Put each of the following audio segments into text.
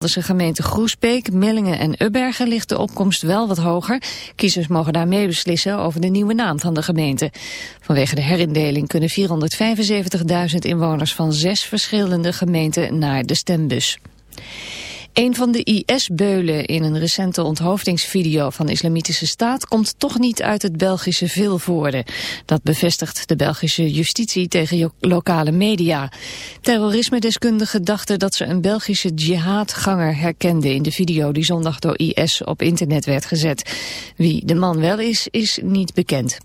De gemeente Groesbeek, Millingen en Ubbergen ligt de opkomst wel wat hoger. Kiezers mogen daar beslissen over de nieuwe naam van de gemeente. Vanwege de herindeling kunnen 475.000 inwoners van zes verschillende gemeenten naar de stembus. Een van de IS-beulen in een recente onthoofdingsvideo van Islamitische Staat komt toch niet uit het Belgische Vilvoorde. Dat bevestigt de Belgische justitie tegen lokale media. Terrorisme-deskundigen dachten dat ze een Belgische jihadganger herkenden in de video die zondag door IS op internet werd gezet. Wie de man wel is, is niet bekend.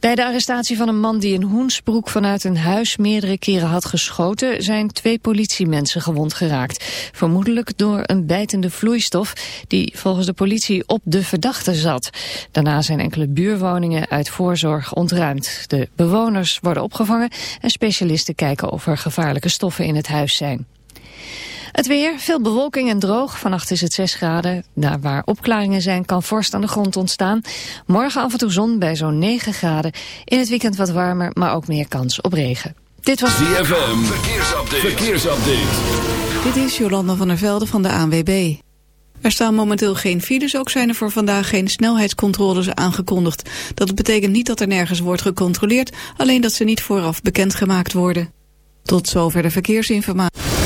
Bij de arrestatie van een man die in Hoensbroek vanuit een huis meerdere keren had geschoten, zijn twee politiemensen gewond geraakt. Vermoedelijk door een bijtende vloeistof die volgens de politie op de verdachte zat. Daarna zijn enkele buurwoningen uit voorzorg ontruimd. De bewoners worden opgevangen en specialisten kijken of er gevaarlijke stoffen in het huis zijn. Het weer, veel bewolking en droog. Vannacht is het 6 graden. Daar waar opklaringen zijn kan vorst aan de grond ontstaan. Morgen af en toe zon bij zo'n 9 graden. In het weekend wat warmer, maar ook meer kans op regen. Dit was ZFM. Verkeersupdate. Verkeersupdate. Dit is Jolanda van der Velde van de ANWB. Er staan momenteel geen files, ook zijn er voor vandaag geen snelheidscontroles aangekondigd. Dat betekent niet dat er nergens wordt gecontroleerd, alleen dat ze niet vooraf bekendgemaakt worden. Tot zover de verkeersinformatie.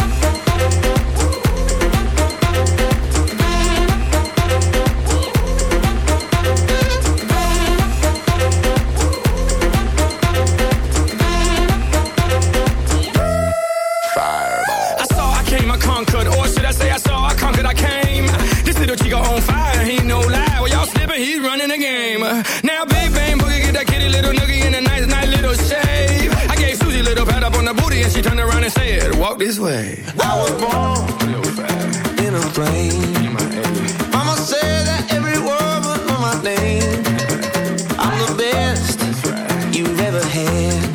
Walk this way. I was born in a plane. Mama said that every word know my name. I'm the best you've ever had.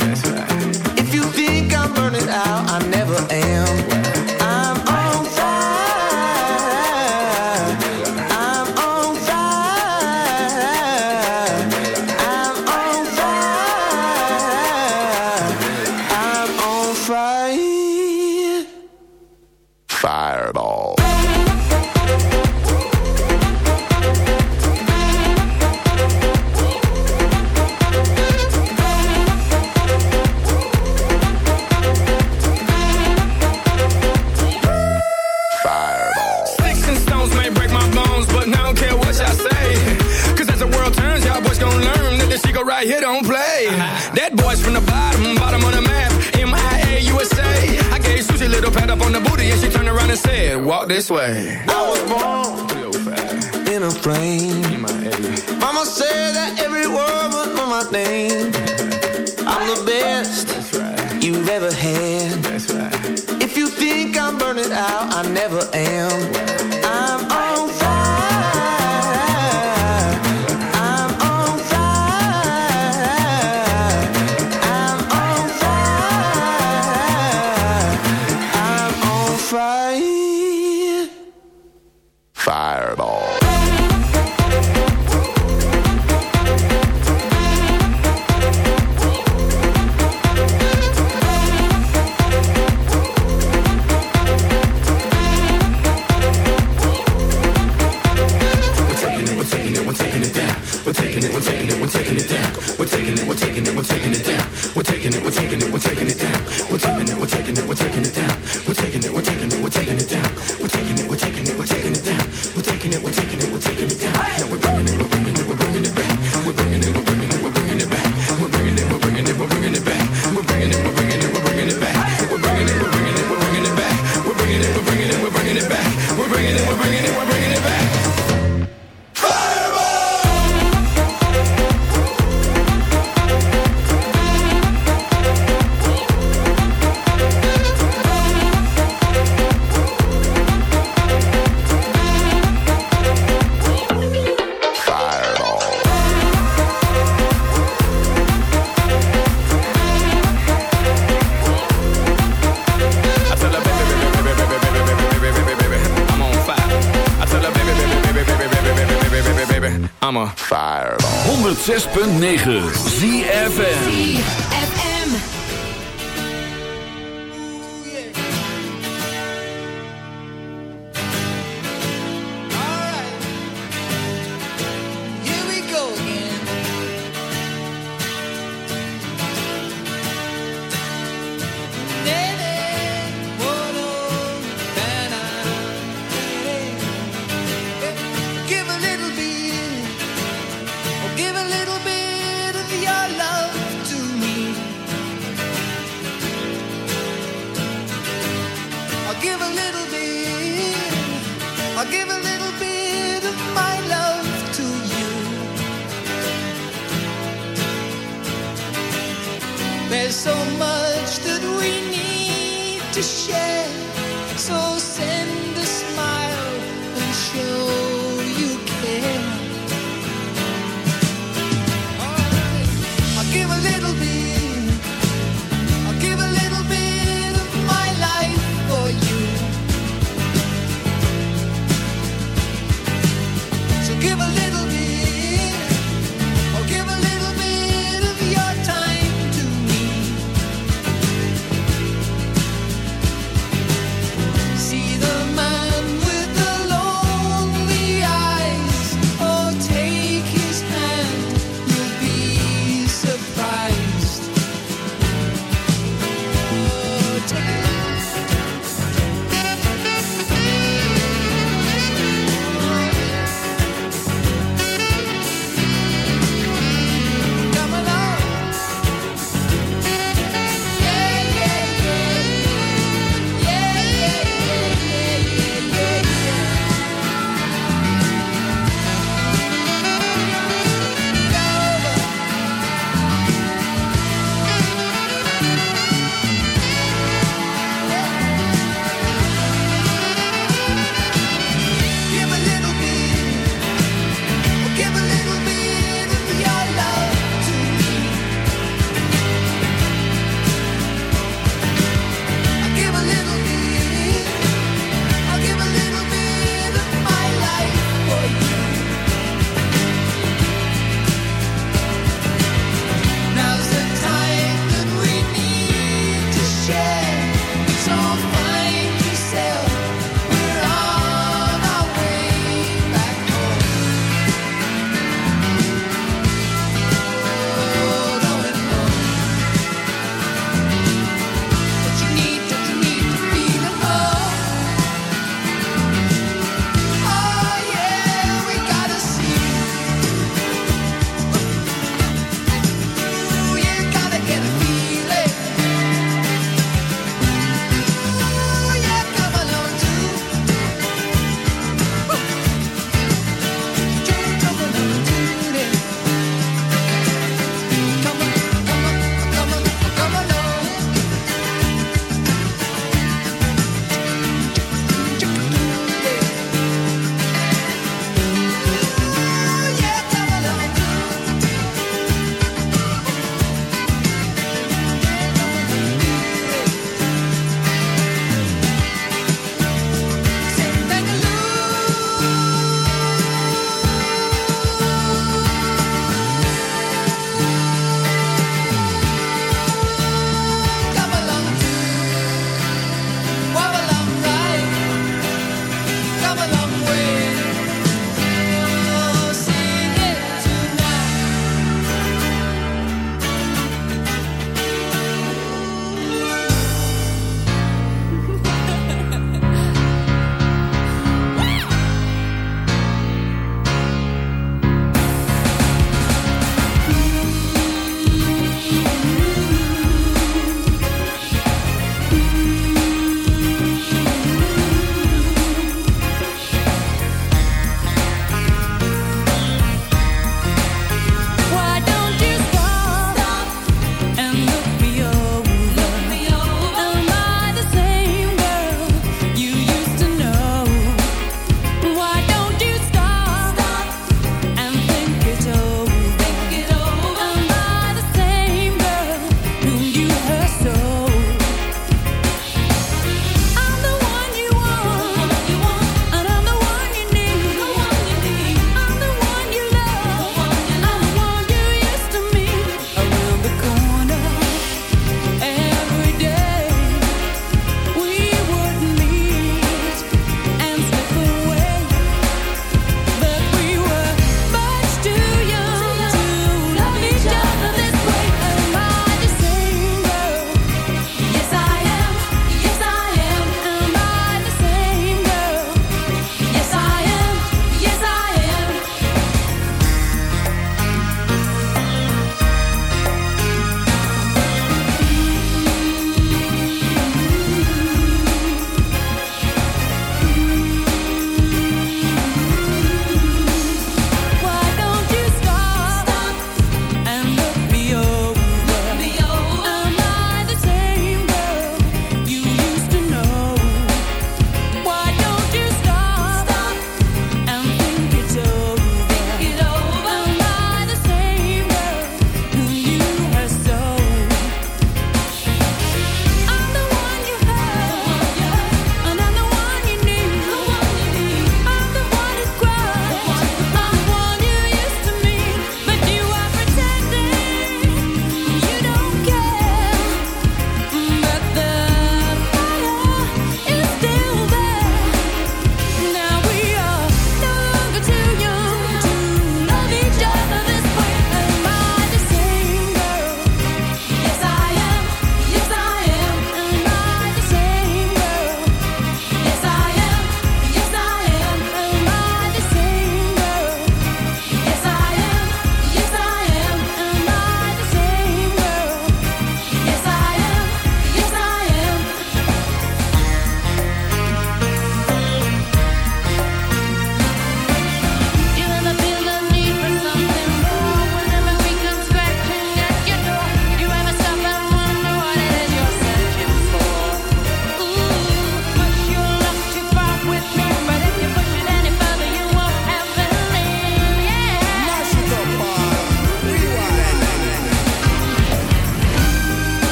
Give a little bit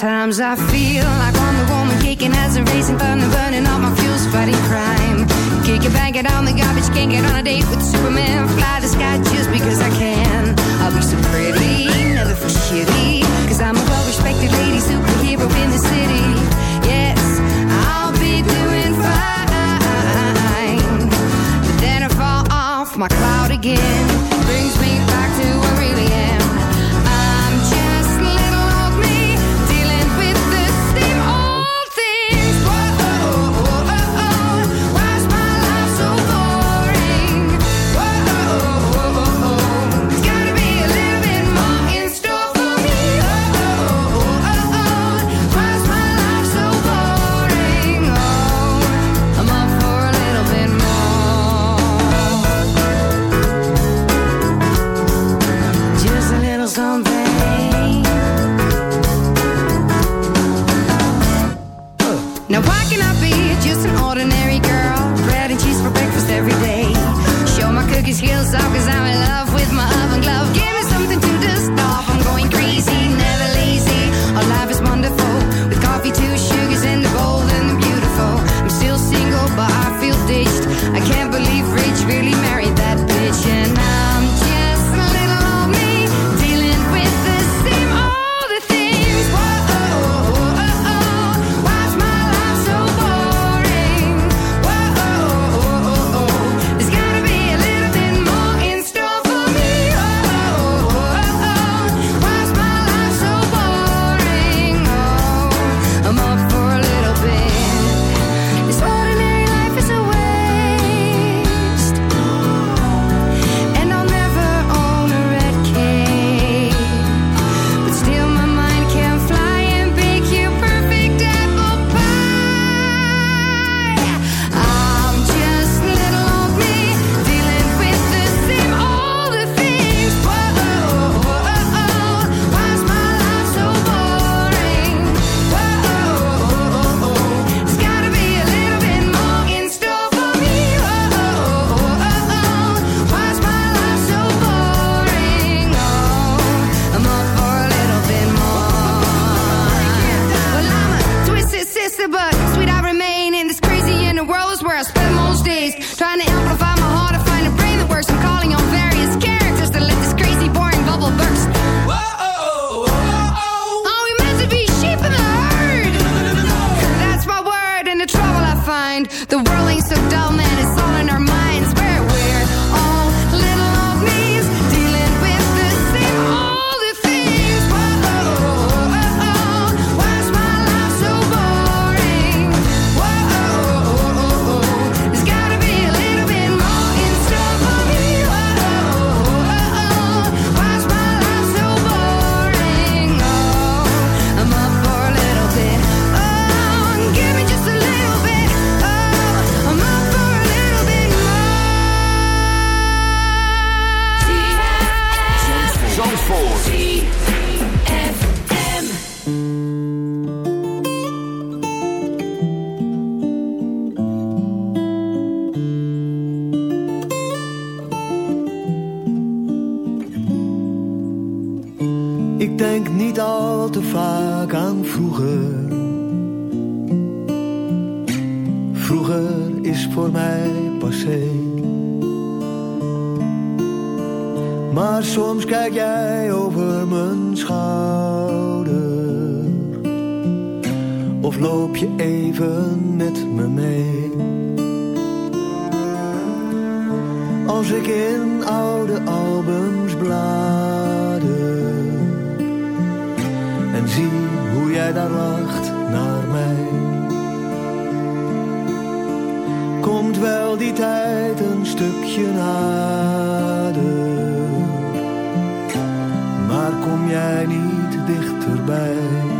Sometimes I loop je even met me mee. Als ik in oude albums blader. En zie hoe jij daar lacht naar mij. Komt wel die tijd een stukje nader maar kom jij niet dichterbij?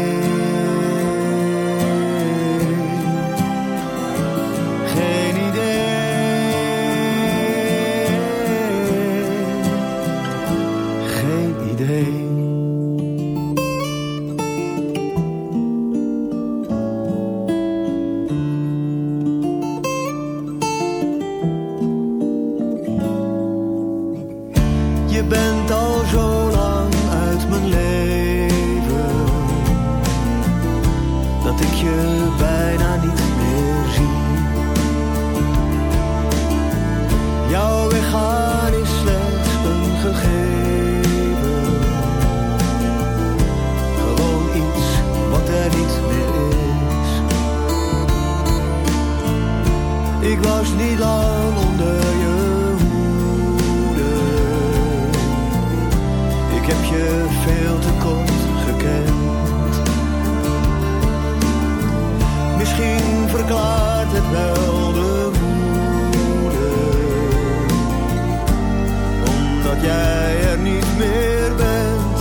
Jij er niet meer bent.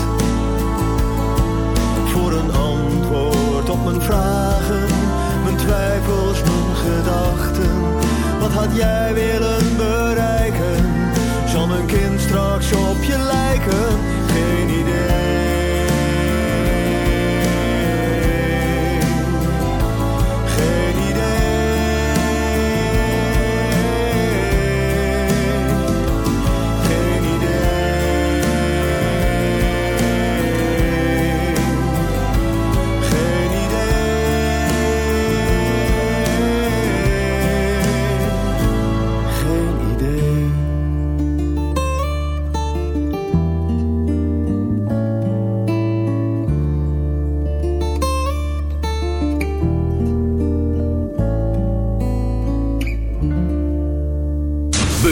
Voor een antwoord op mijn vragen, mijn twijfels, mijn gedachten. Wat had jij willen bereiken? Zal mijn kind straks op je lijken?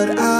But I'll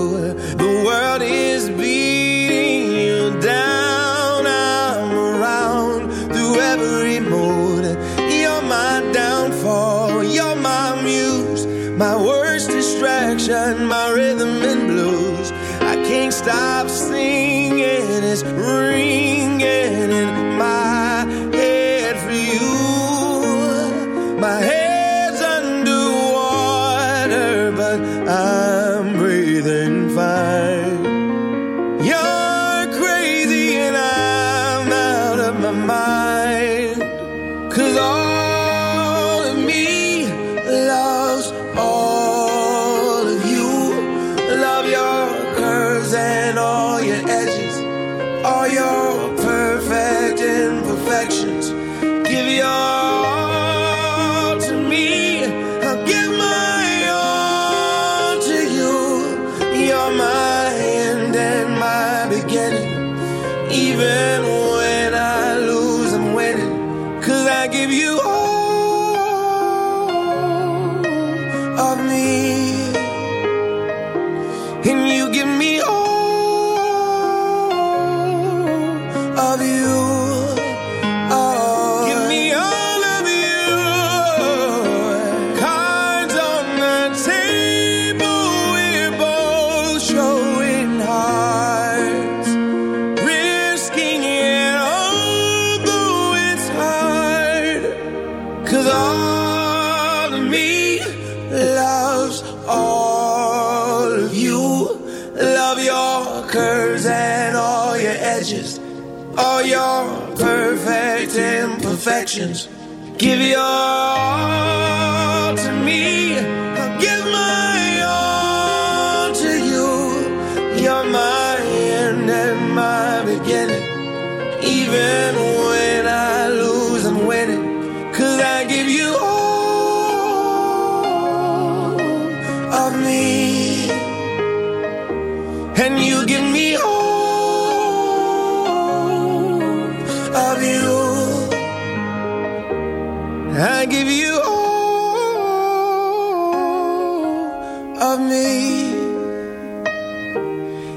is all Savior.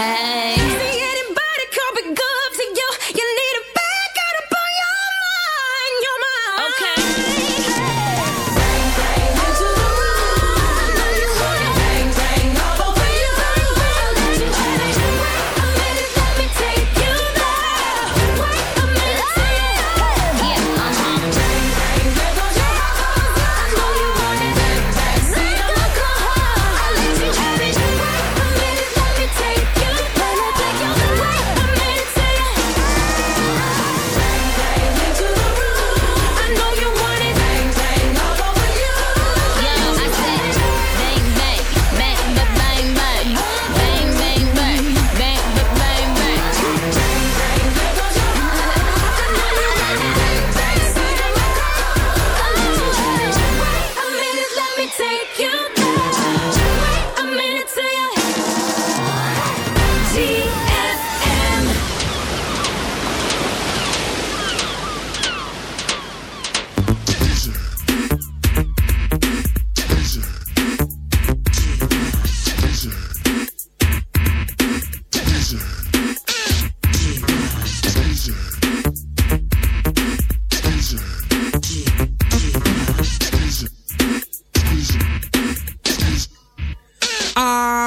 Hey.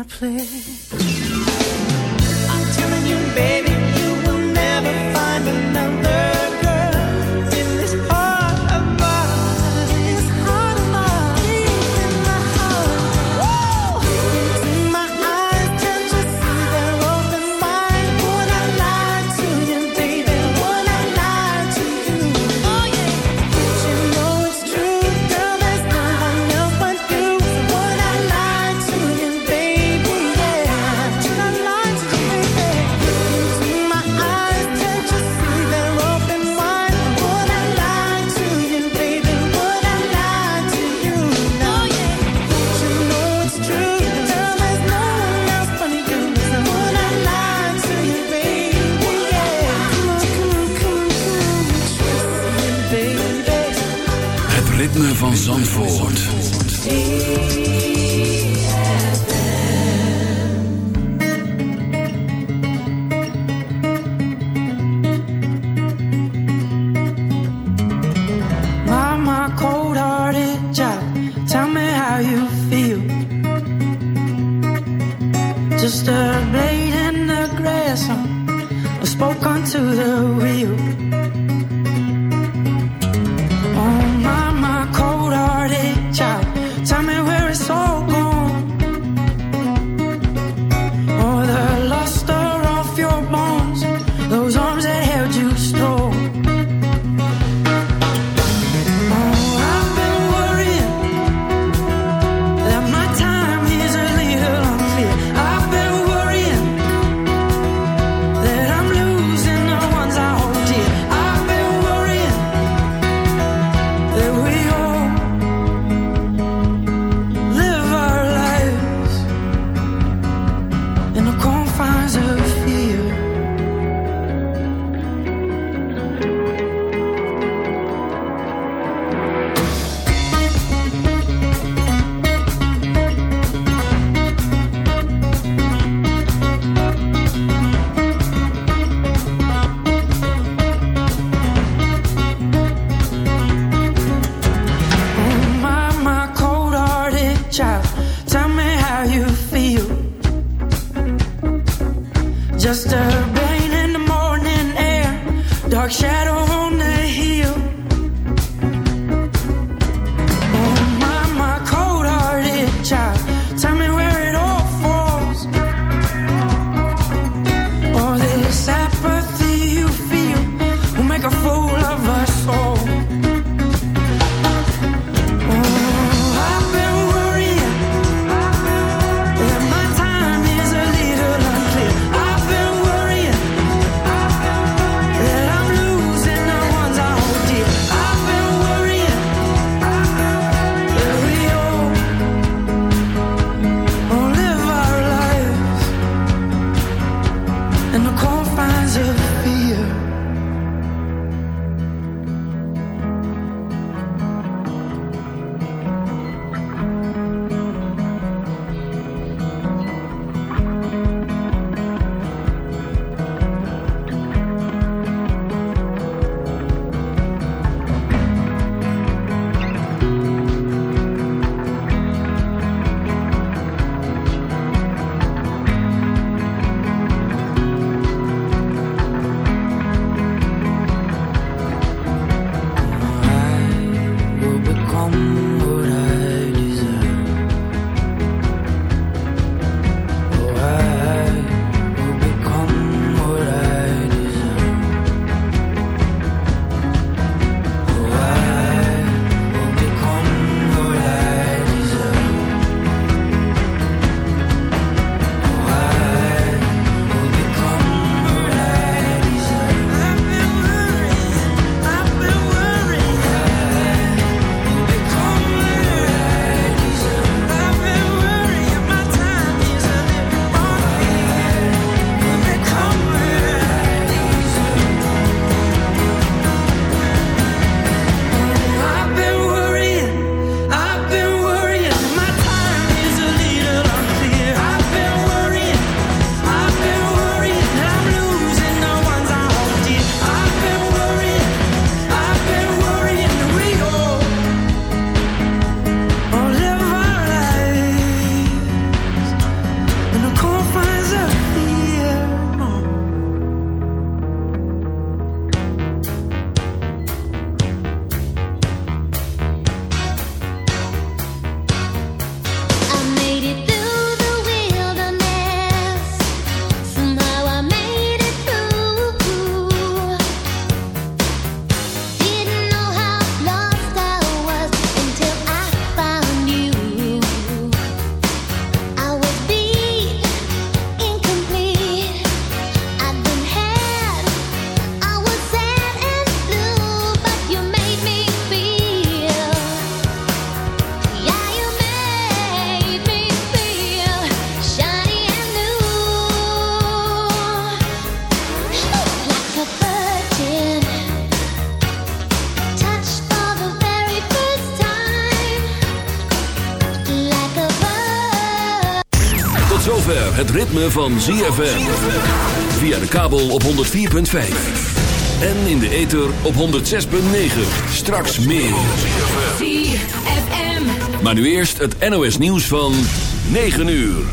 Of game ritme van ZFM. Via de kabel op 104.5. En in de ether op 106.9. Straks meer. ZFM. Maar nu eerst het NOS nieuws van 9 uur.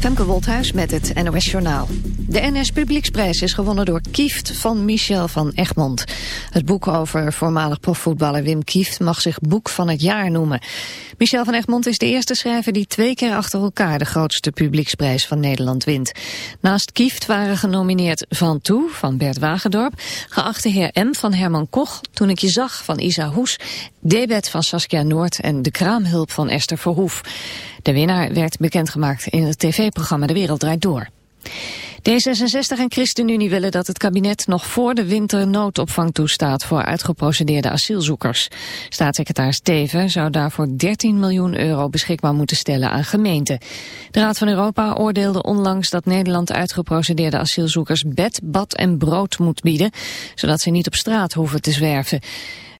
Femke Wolthuis met het NOS Journaal. De NS Publieksprijs is gewonnen door Kieft van Michel van Egmond. Het boek over voormalig profvoetballer Wim Kieft mag zich boek van het jaar noemen. Michel van Egmond is de eerste schrijver die twee keer achter elkaar de grootste publieksprijs van Nederland wint. Naast Kieft waren genomineerd Van Toe van Bert Wagendorp, Geachte heer M van Herman Koch, Toen ik je zag van Isa Hoes, Debet van Saskia Noord en De Kraamhulp van Esther Verhoef. De winnaar werd bekendgemaakt in het tv-programma De Wereld Draait Door. D66 en ChristenUnie willen dat het kabinet nog voor de winter noodopvang toestaat voor uitgeprocedeerde asielzoekers. Staatssecretaris Teven zou daarvoor 13 miljoen euro beschikbaar moeten stellen aan gemeenten. De Raad van Europa oordeelde onlangs dat Nederland uitgeprocedeerde asielzoekers bed, bad en brood moet bieden, zodat ze niet op straat hoeven te zwerven.